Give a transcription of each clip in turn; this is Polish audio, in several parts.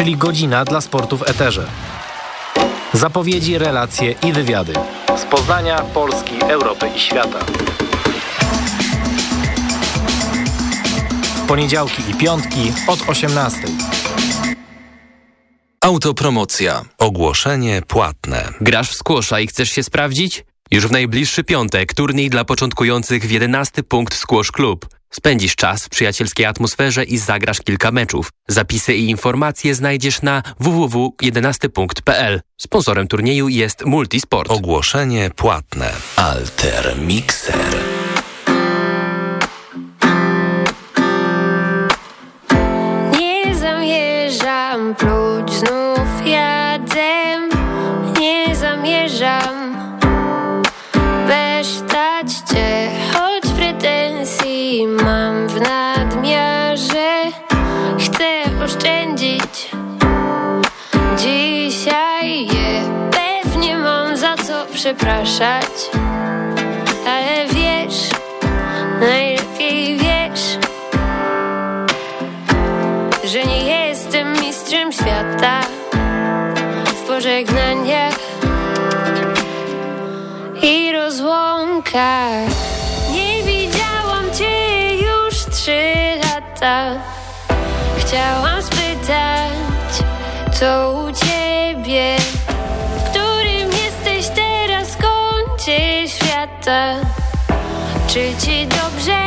czyli godzina dla sportu w eterze. Zapowiedzi, relacje i wywiady. Z Poznania, Polski, Europy i świata. W poniedziałki i piątki od 18. Autopromocja. Ogłoszenie płatne. Grasz w squasha i chcesz się sprawdzić? Już w najbliższy piątek turniej dla początkujących w 11 punkt Squash Club. Spędzisz czas w przyjacielskiej atmosferze i zagrasz kilka meczów. Zapisy i informacje znajdziesz na www.11punkt.pl. Sponsorem turnieju jest Multisport. Ogłoszenie płatne. Alter Mixer. Przepraszać Ale wiesz Najlepiej wiesz że nie jestem mistrzem świata w pożegnaniach i rozłąkach. Nie widziałam cię już trzy lata. Chciałam spytać, co u ciebie, Czy ci dobrze,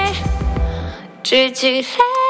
czy ci lepiej?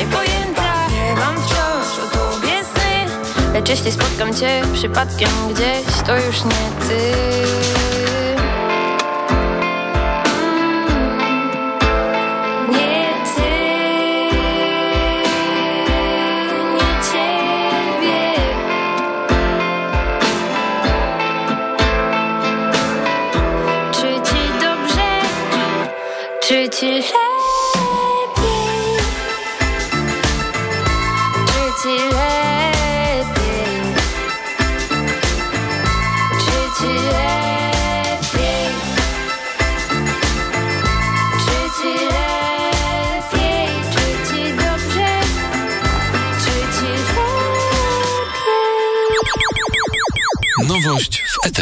Niepojęta. Nie mam wciąż o tobie sny. Lecz jeśli spotkam cię przypadkiem gdzieś To już nie ty. Nie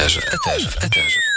Nowość w eterze.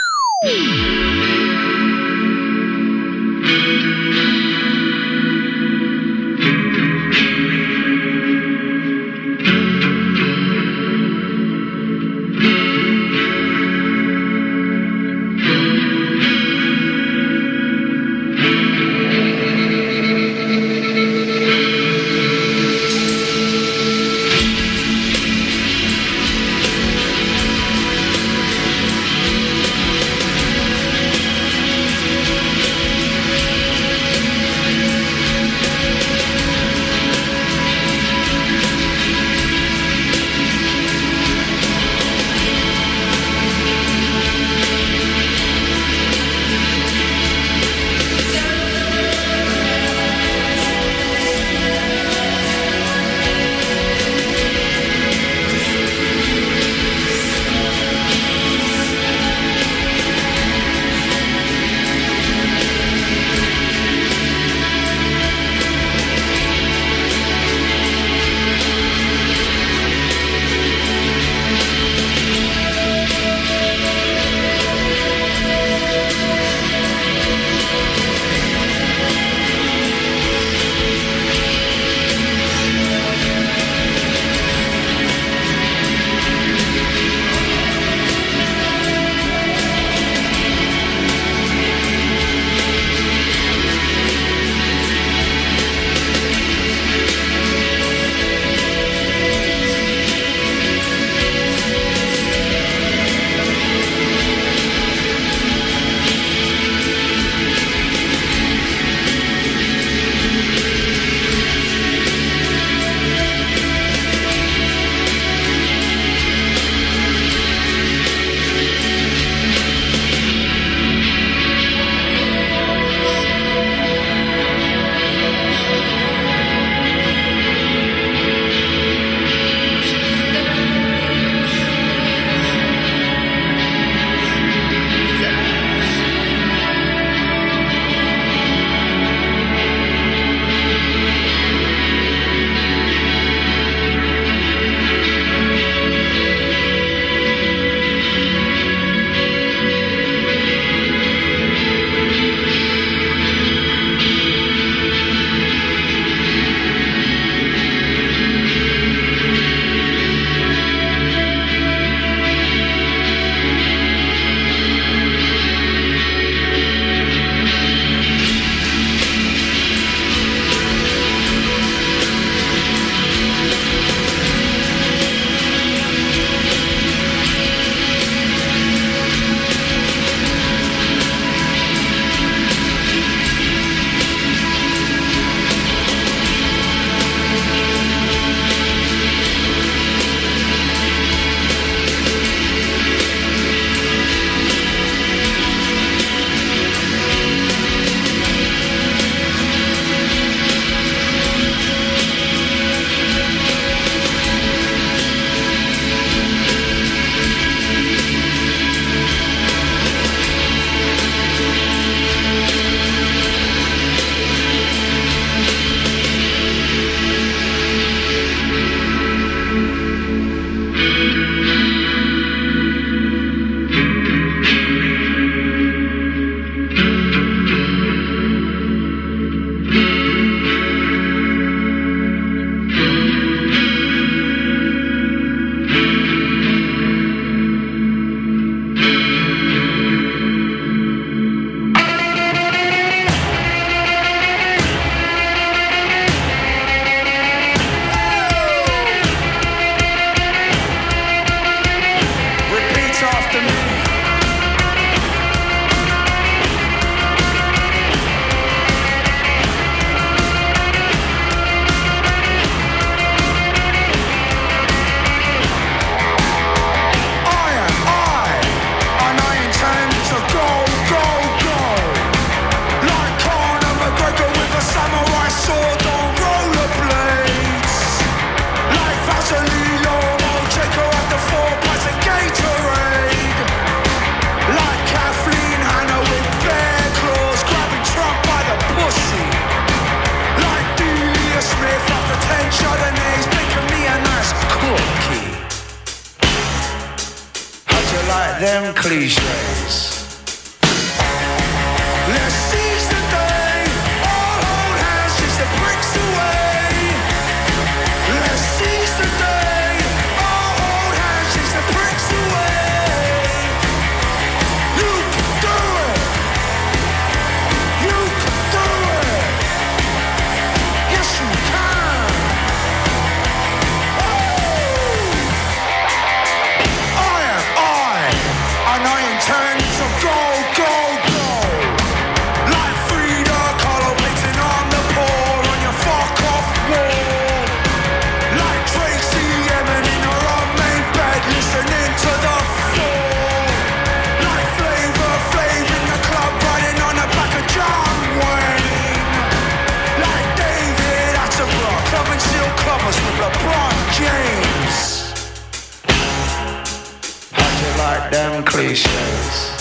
goddamn cliches.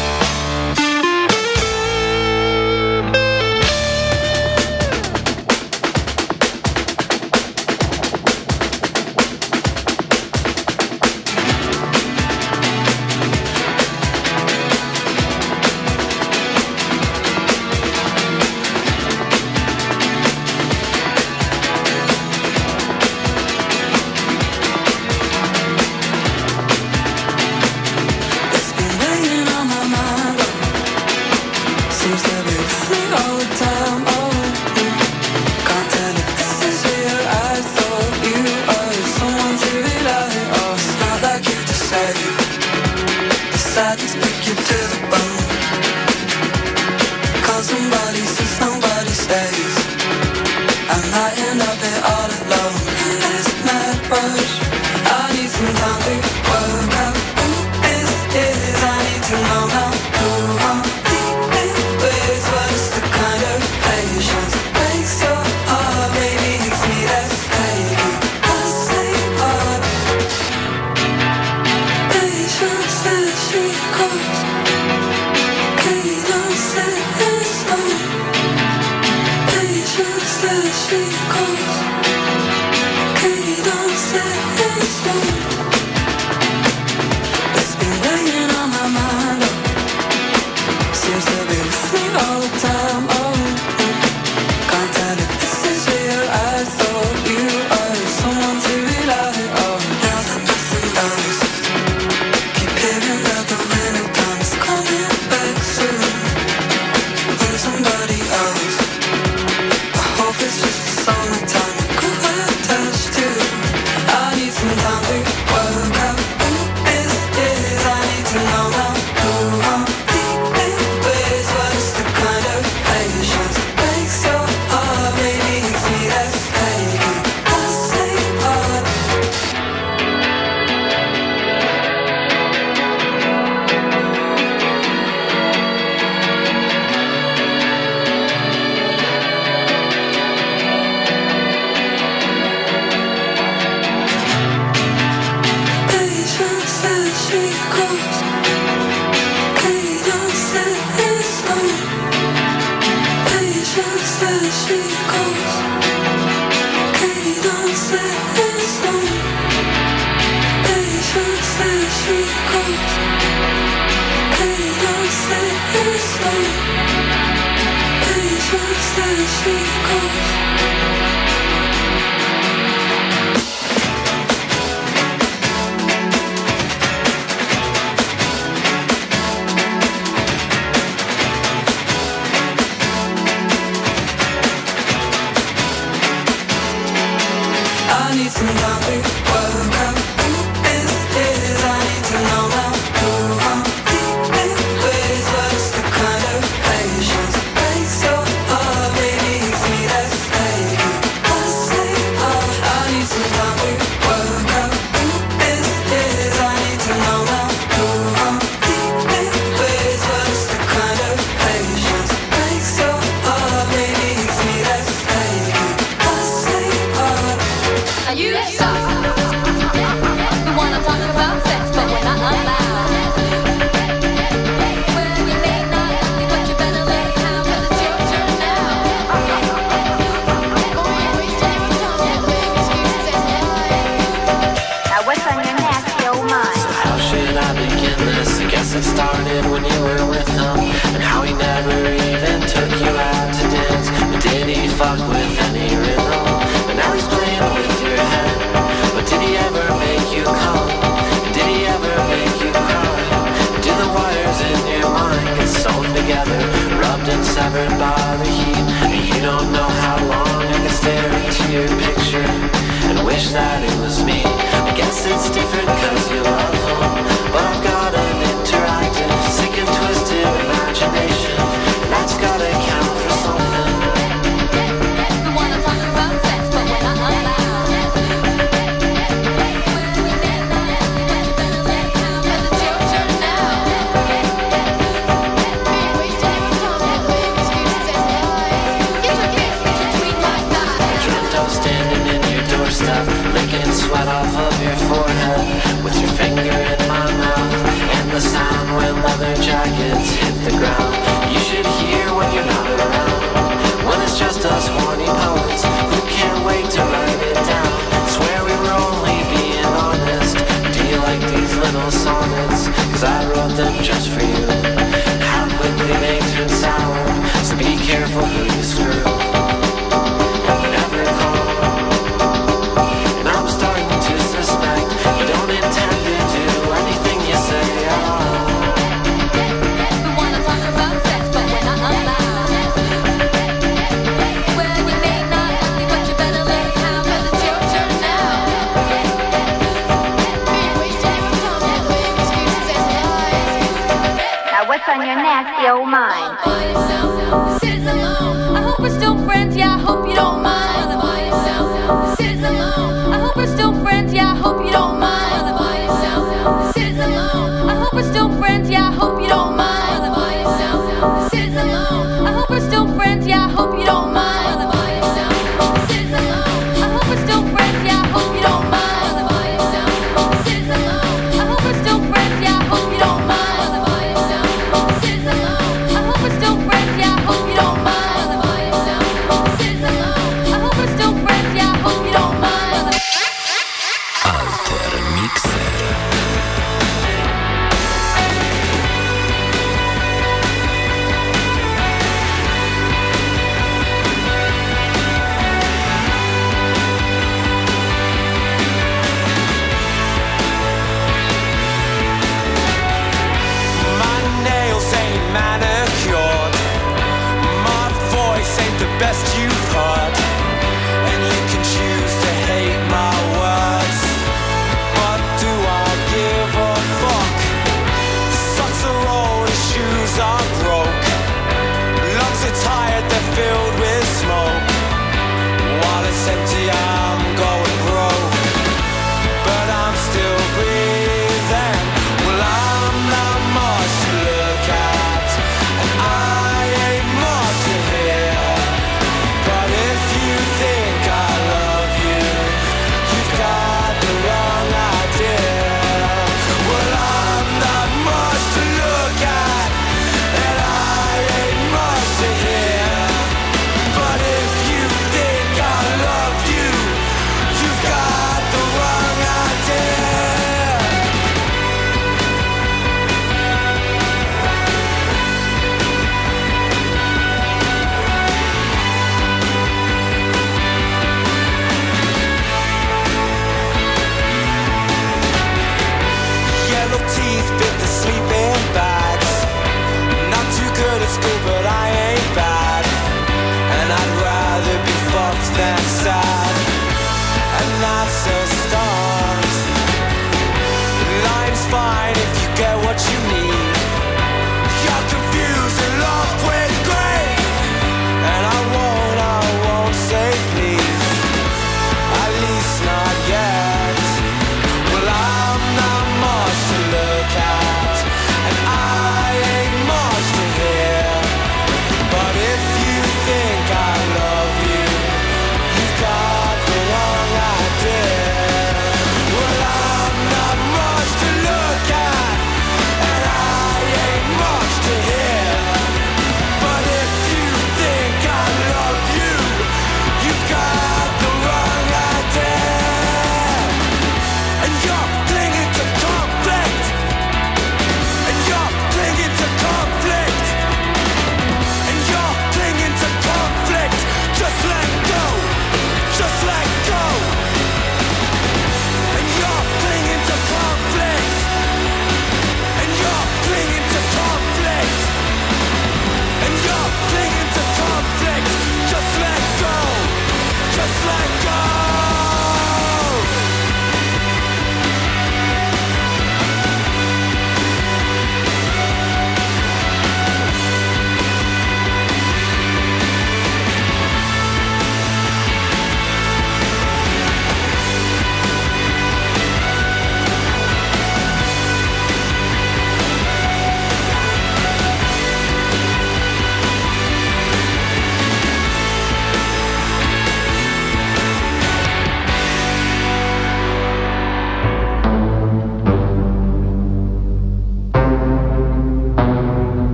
I hope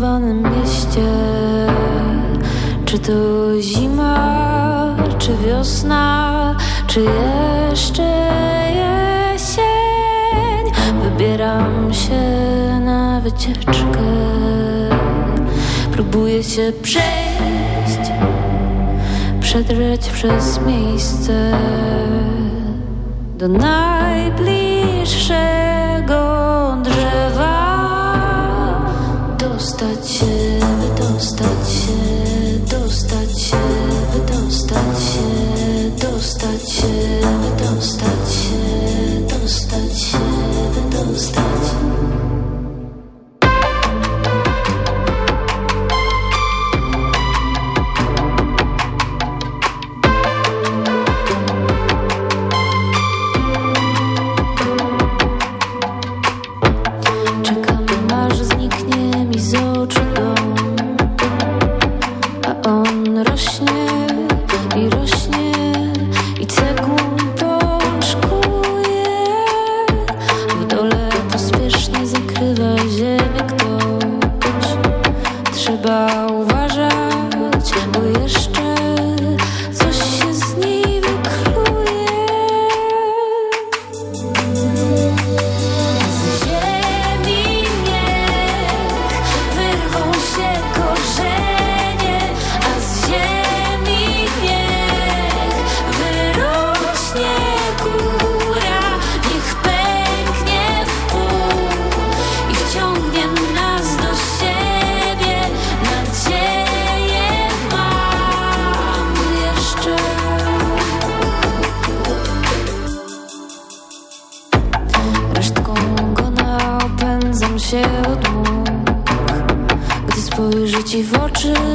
zabetonowanym mieście. Czy to zima, czy wiosna, czy jeszcze jesień? Wybieram się na wycieczkę. Próbuję się przejść, przedrzeć przez miejsce do najbliższego drzewa. Dostać się, wydostać się, dostać się, wydostać ci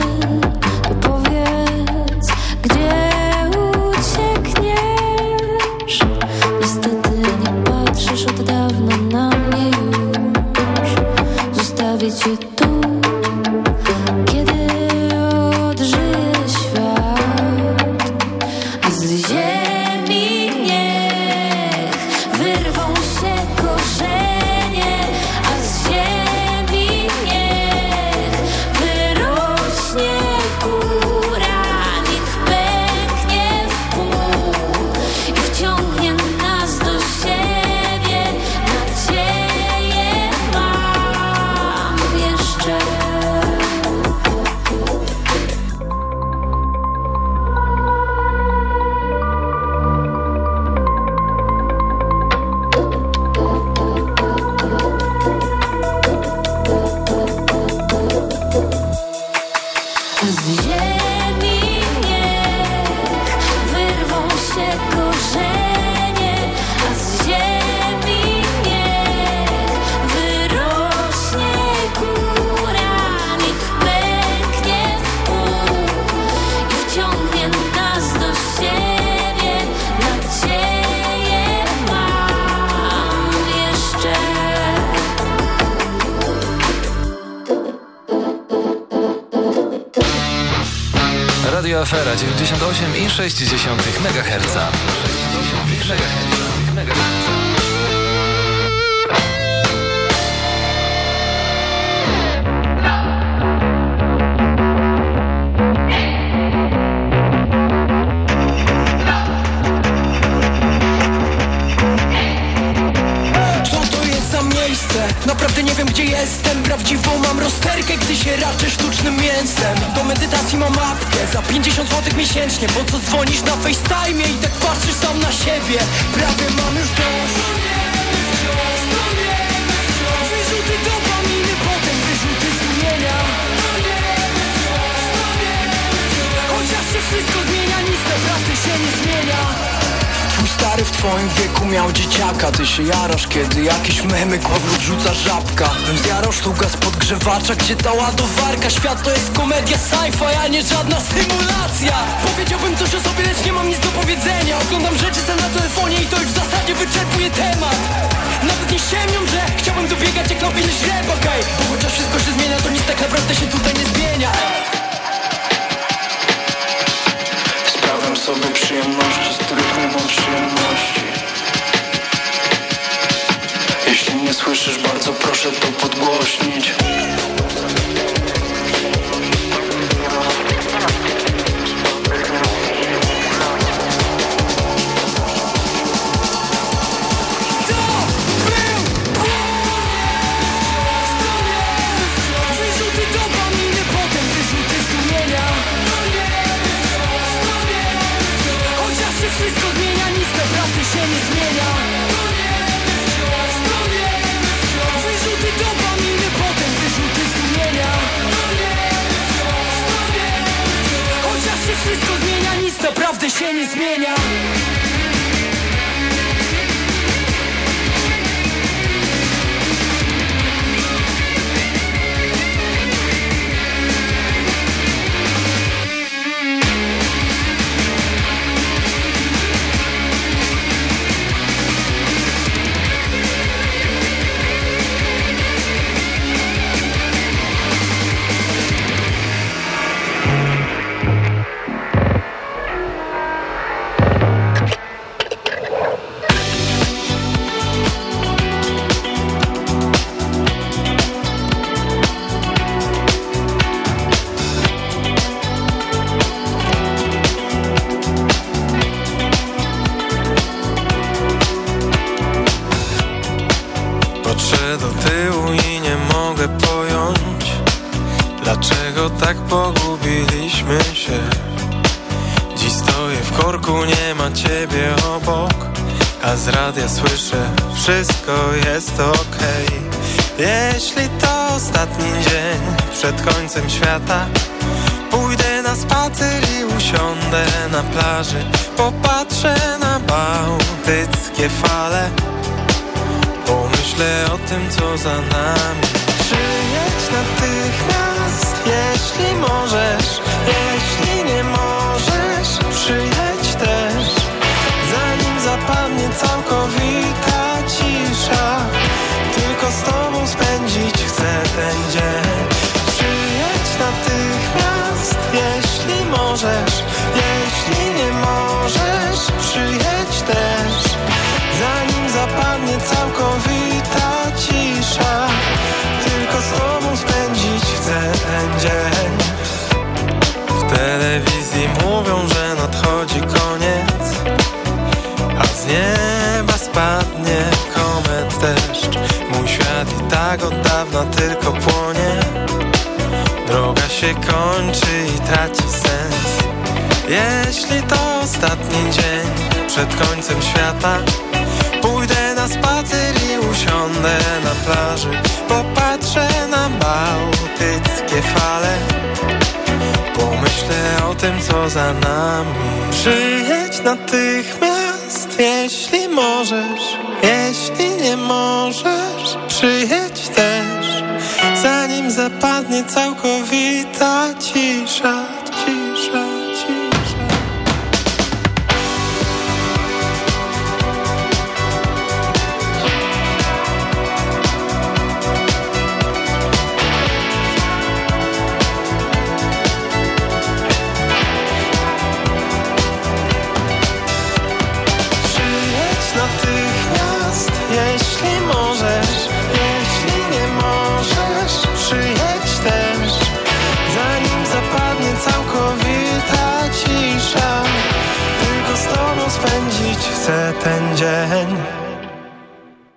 Radio Afera 98,6 MHz. Co to Prawdziwą mam rozterkę, gdy się raczę sztucznym mięsem. Do medytacji mam apkę za 50 zł miesięcznie Po co dzwonisz na FaceTime i tak patrzysz sam na siebie. Prawie mam już dość. Wyrzuty dopaminy, potem wyrzuty sumienia. Chociaż się wszystko zmienia, nic naprawdę się nie zmienia stary w twoim wieku miał dzieciaka. Ty się jarasz, kiedy jakiś memy powrót rzuca żabka. Bym zjarał sztuka z podgrzewacza, gdzie ta ładowarka. Świat to jest komedia sci-fi, a nie żadna symulacja. Powiedziałbym coś o sobie, lecz nie mam nic do powiedzenia. Oglądam rzeczy se na telefonie i to już w zasadzie wyczerpuje temat. Nawet nie ściemnią, że chciałbym dobiegać jak Nobel źreb, okej? Bo chociaż wszystko się zmienia, to nic tak naprawdę się tutaj nie zmienia. Sprawiam sobie przyjemności, przyjemności. Jeśli nie słyszysz, bardzo proszę to podgłośnić naprawdę się nie plaży Popatrzę na bałtyckie fale. Pomyślę o tym, co za nami. Przyjedź natychmiast, jeśli możesz Jeśli nie możesz, tylko płonie. Droga się kończy i traci sens. Jeśli to ostatni dzień przed końcem świata Pójdę na spacer i usiądę na plaży. Popatrzę na bałtyckie fale. Pomyślę o tym, co za nami. Przyjedź natychmiast, jeśli możesz. Jeśli nie możesz, przyjedź Zanim zapadnie całkowita cisza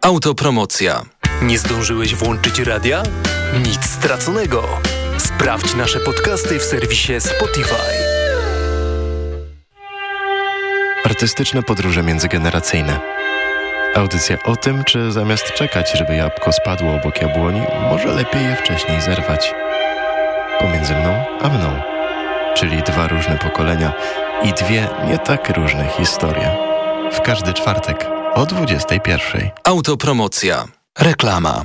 Autopromocja. Nie zdążyłeś włączyć radia? Nic straconego. Sprawdź nasze podcasty w serwisie Spotify. Artystyczne podróże międzygeneracyjne. Audycja o tym, czy zamiast czekać, żeby jabłko spadło obok jabłoni, może lepiej je wcześniej zerwać. Pomiędzy mną a mną. Czyli dwa różne pokolenia i dwie nie tak różne historie. W każdy czwartek o 21. Autopromocja. Reklama.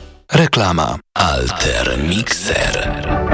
Reklama. Alter Mixer.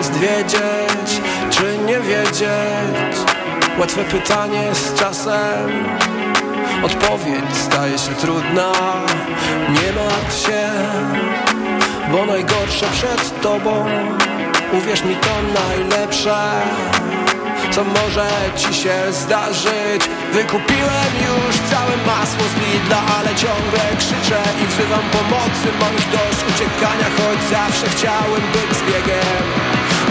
Jest wiedzieć, czy nie wiedzieć. Łatwe pytanie z czasem. Odpowiedź staje się trudna. Nie martw się, bo najgorsze przed tobą. Uwierz mi to najlepsze co może ci się zdarzyć. Wykupiłem już całe masło z Lidla Ale ciągle krzyczę i wzywam pomocy. Mam już dość uciekania, choć zawsze chciałem być zbiegiem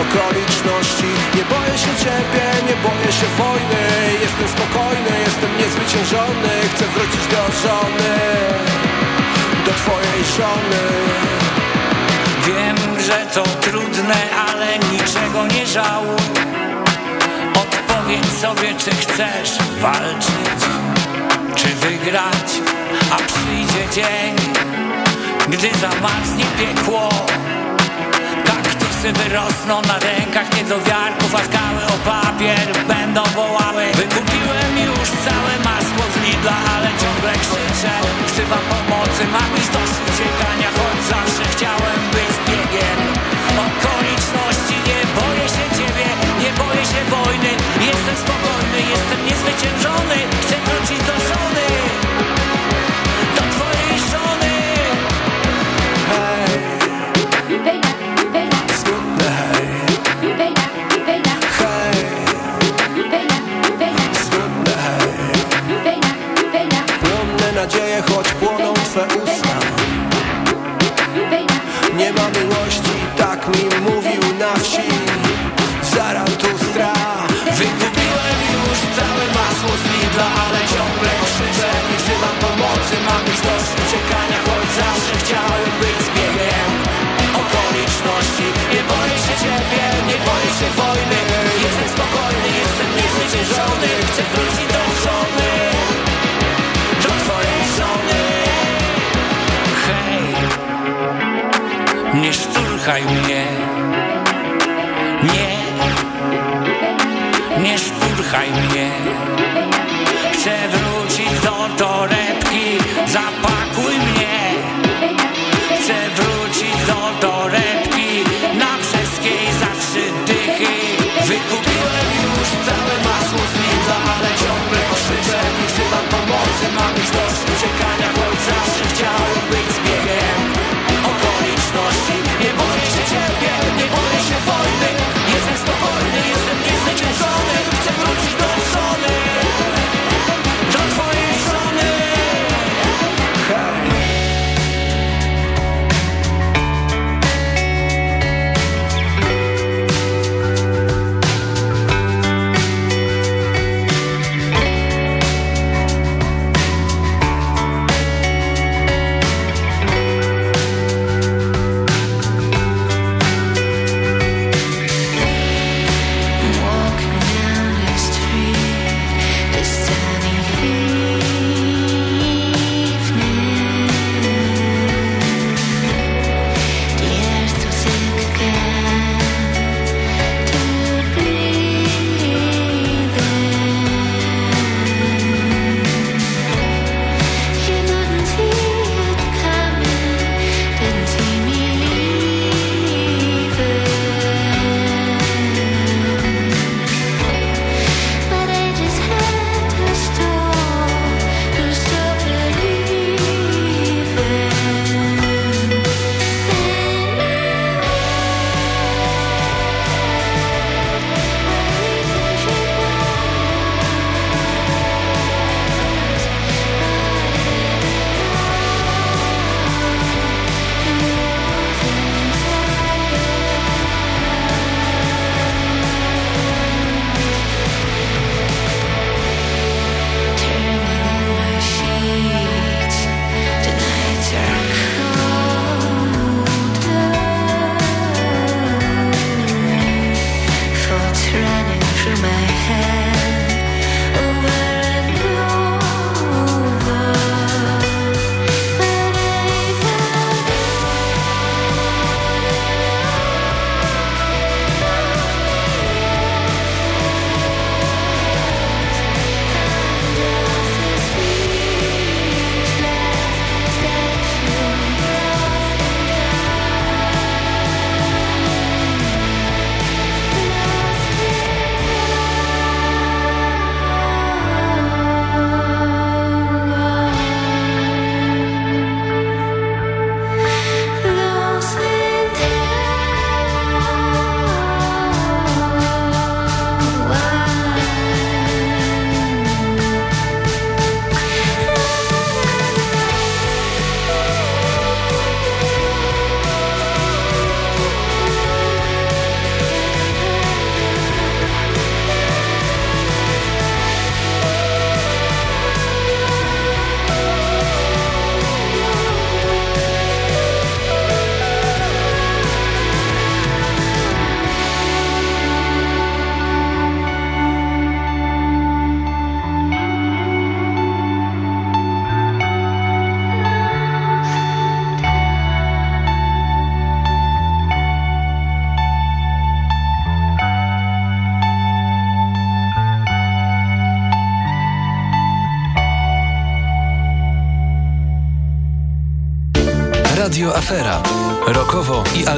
okoliczności. Nie boję się ciebie, nie boję się wojny. Jestem spokojny, jestem niezwyciężony. Chcę wrócić do żony Do twojej żony. Wiem, że to trudne, ale niczego nie żałuj. Odpowiedz sobie, czy chcesz walczyć, czy wygrać A przyjdzie dzień, gdy zamarznie piekło Kaktusy wyrosną na rękach niedowiarków A skały o papier będą wołały. Wykupiłem już całe masło z Lidla, ale ciągle krzyczę. Wzywam pomocy, mam już dosyć uciekania Choć zawsze chciałem być biegiem Okoliczności, nie boję się ciebie, nie boję się wojny. Jestem spokojny, jestem niezwyciężony Chcę wrócić do żony Chcę wrócić do żony Do twojej żony. Hej, nie szturchaj mnie. Nie, nie szturchaj mnie. Chcę wrócić do torebki Zapakuj mnie pomocy Mam już dość uciekania, choć zawsze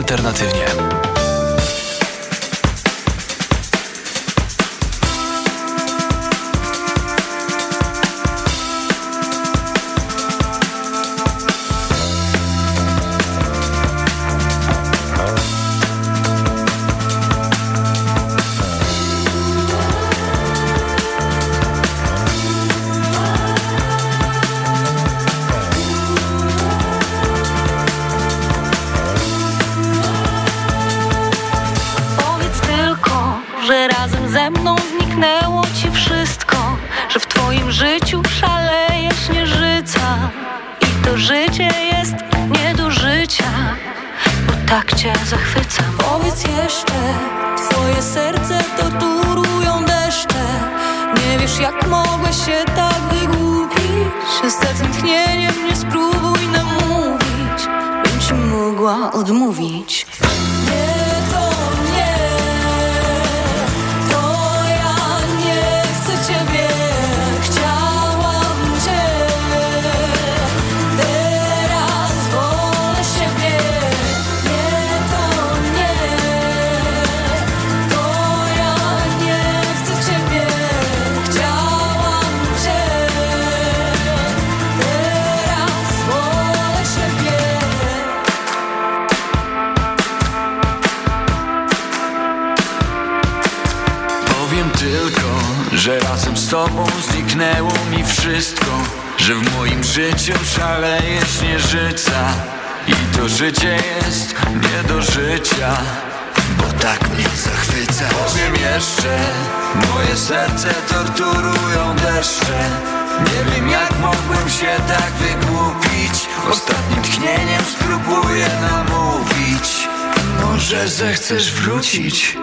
alternatywnie. Się tak wygłupić Z tym tchnieniem nie spróbuj namówić Bym ci mogła odmówić razem z tobą zniknęło mi wszystko Że w moim życiu szaleje śnieżyca. I to życie jest nie do życia Bo tak mnie zachwyca. Powiem jeszcze, moje serce torturują deszcze. Nie wiem jak mogłem się tak wygłupić. Ostatnim tchnieniem spróbuję namówić. Może zechcesz wrócić